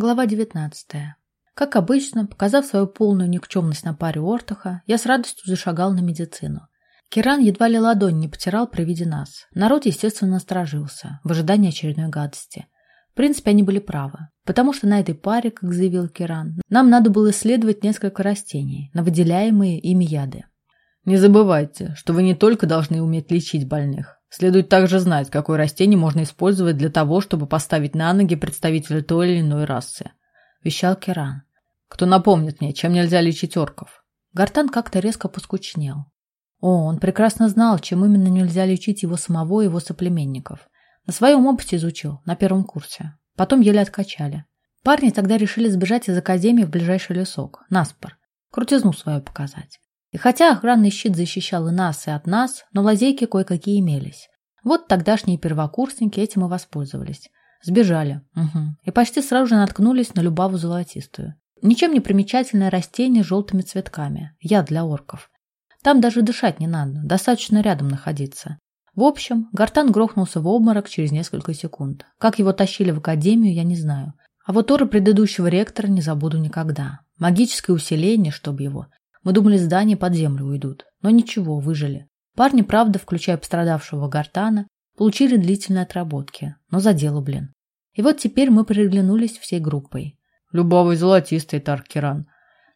Глава 19. Как обычно, показав свою полную никчемность на паре Ортаха, я с радостью зашагал на медицину. Киран едва ли ладонь не потирал при виде нас. Народ, естественно, насторожился, в ожидании очередной гадости. В принципе, они были правы, потому что на этой паре, как заявил Киран, нам надо было исследовать несколько растений, на выделяемые ими яды. Не забывайте, что вы не только должны уметь лечить больных, Следует также знать, какое растение можно использовать для того, чтобы поставить на ноги представителя той или иной расы. Вещал Керан. Кто напомнит мне, чем нельзя лечить орков? Гартан как-то резко поскучнел. О, он прекрасно знал, чем именно нельзя лечить его самого и его соплеменников. На своем опыте изучил, на первом курсе. Потом еле откачали. Парни тогда решили сбежать из академии в ближайший лесок, наспор. Крутизну свою показать. И хотя охранный щит защищал и нас, и от нас, но лазейки кое-какие имелись. Вот тогдашние первокурсники этим и воспользовались. Сбежали. Угу. И почти сразу же наткнулись на любаву золотистую. Ничем не примечательное растение с желтыми цветками. Яд для орков. Там даже дышать не надо, достаточно рядом находиться. В общем, Гартан грохнулся в обморок через несколько секунд. Как его тащили в академию, я не знаю. А вот оры предыдущего ректора не забуду никогда. Магическое усиление, чтобы его. Мы думали, здания под землю уйдут. Но ничего, выжили. Парни, правда, включая пострадавшего Гартана, получили длительные отработки. Но за дело, блин. И вот теперь мы приглянулись всей группой. «Любовый золотистый, Таркеран!»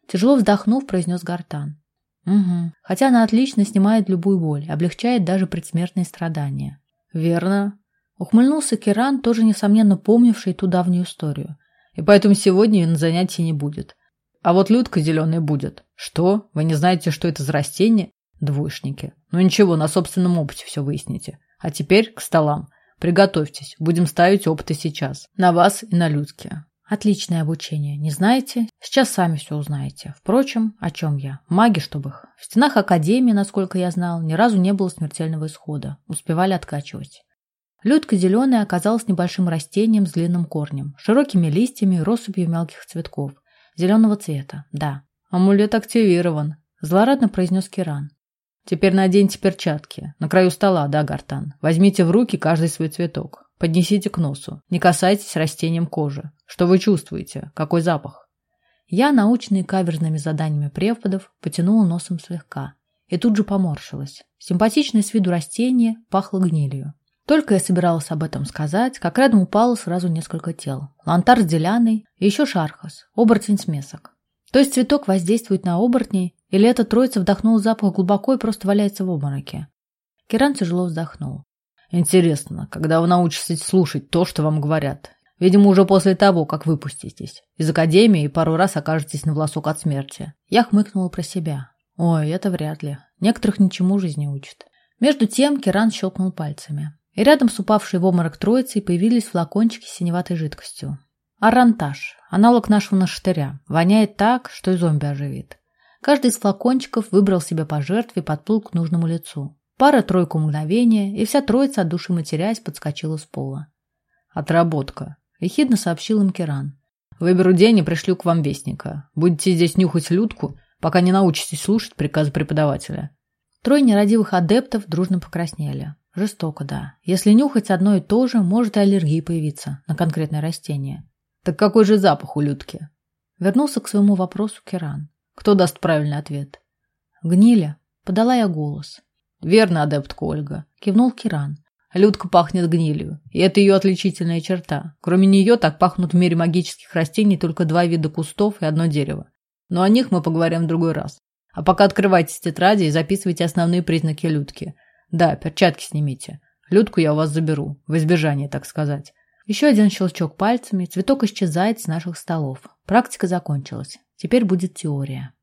Тяжело вздохнув, произнес Гартан. «Угу. Хотя она отлично снимает любую боль, облегчает даже предсмертные страдания». «Верно». Ухмыльнулся Киран, тоже несомненно помнивший ту давнюю историю. «И поэтому сегодня ее на занятии не будет. А вот Людка зеленая будет. Что? Вы не знаете, что это за растение? Двоечники. Ну ничего, на собственном опыте все выясните. А теперь к столам. Приготовьтесь, будем ставить опыты сейчас. На вас и на Людке. Отличное обучение. Не знаете? Сейчас сами все узнаете. Впрочем, о чем я? Маги, чтобы их. В стенах Академии, насколько я знал, ни разу не было смертельного исхода. Успевали откачивать. Людка зеленая оказалась небольшим растением с длинным корнем, широкими листьями и россыпью мелких цветков. Зеленого цвета, да. Амулет активирован, злорадно произнес Киран. Теперь наденьте перчатки. На краю стола, да, Гартан. Возьмите в руки каждый свой цветок. Поднесите к носу. Не касайтесь растением кожи. Что вы чувствуете? Какой запах? Я, наученный каверзными заданиями преподов, потянула носом слегка. И тут же поморщилась. Симпатичное с виду растение пахло гнилью. Только я собиралась об этом сказать, как рядом упало сразу несколько тел. Лантар с деляной и еще шархас, оборотень смесок. То есть цветок воздействует на оборотней, или эта троица вдохнула запах глубоко и просто валяется в обмороке? Киран тяжело вздохнул. Интересно, когда вы научитесь слушать то, что вам говорят? Видимо, уже после того, как выпуститесь. Из академии и пару раз окажетесь на волосок от смерти. Я хмыкнула про себя. Ой, это вряд ли. Некоторых ничему жизни учат. Между тем Киран щелкнул пальцами. И рядом с упавшей в обморок троицей появились флакончики с синеватой жидкостью. Арантаж, аналог нашего наштыря, воняет так, что и зомби оживит. Каждый из флакончиков выбрал себе по жертве и подплыл к нужному лицу. Пара-тройку мгновения, и вся троица, от души матерясь, подскочила с пола. «Отработка», — ехидно сообщил им Керан. «Выберу день и пришлю к вам вестника. Будете здесь нюхать людку, пока не научитесь слушать приказы преподавателя». Трое нерадивых адептов дружно покраснели. Жестоко, да. Если нюхать одно и то же, может и аллергия появиться на конкретное растение. Так какой же запах у Людки? Вернулся к своему вопросу Керан. Кто даст правильный ответ? Гниля. Подала я голос. Верно, адептка Ольга. Кивнул Киран. Людка пахнет гнилью, и это ее отличительная черта. Кроме нее так пахнут в мире магических растений только два вида кустов и одно дерево. Но о них мы поговорим в другой раз. А пока открывайте тетради и записывайте основные признаки людки. Да, перчатки снимите. Людку я у вас заберу, в избежание, так сказать. Еще один щелчок пальцами, цветок исчезает с наших столов. Практика закончилась. Теперь будет теория.